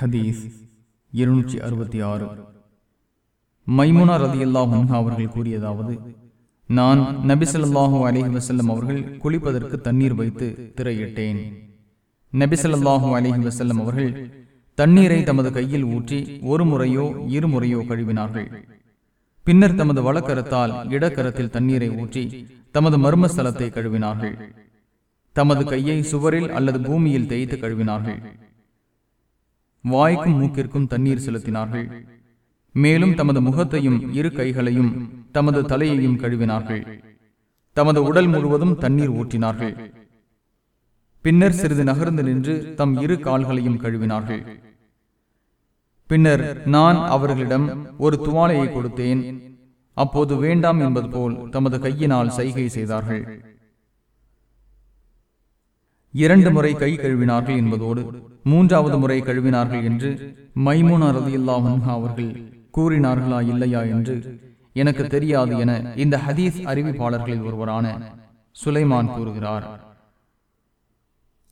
ஹதீஸ் இருநூற்றி அறுபத்தி ஆறு. மைமுனா ரதி அல்லாஹ் அவர்கள் கூறியதாவது நான் நபிசல்லாஹூ அலிஹி வசல்லம் அவர்கள் குளிப்பதற்கு தண்ணீர் வைத்து திரையிட்டேன். நபிசல்லாஹூ அலிஹி வசல்லம் அவர்கள் தண்ணீரை தமது கையில் ஊற்றி ஒரு முறையோ இருமுறையோ கழுவினார்கள். பின்னர் தமது வழக்கரத்தால் இடக்கரத்தில் தண்ணீரை ஊற்றி தமது மர்மஸ்தலத்தை கழுவினார்கள். தமது கையை சுவரில் அல்லது பூமியில் தேய்த்து கழுவினார்கள். வாய்க்கும் மூக்கிற்கும் தண்ணீர் செலுத்தினார்கள். மேலும் தமது முகத்தையும் இரு கைகளையும் தமது தலையையும் கழுவினார்கள். தமது உடல் முழுவதும் தண்ணீர் ஊற்றினார்கள். பின்னர் சிறிது நகர்ந்து நின்று தம் இரு கால்களையும் கழுவினார்கள். பின்னர் நான் அவர்களிடம் ஒரு துவாலையை கொடுத்தேன். அப்போது வேண்டாம் என்பது போல் தமது கையினால் சைகை செய்தார்கள். இரண்டு முறை கை கழுவினார்கள் என்பதோடு மூன்றாவது முறை கழுவினார்கள் என்று மைமூனா ரதியுல்லாஹ் அவர்கள் கூறினார்களா இல்லையா என்று எனக்கு தெரியாது என இந்த ஹதீஸ் அறிவிப்பாளர்களில் ஒருவரான சுலைமான் கூறுகிறார்.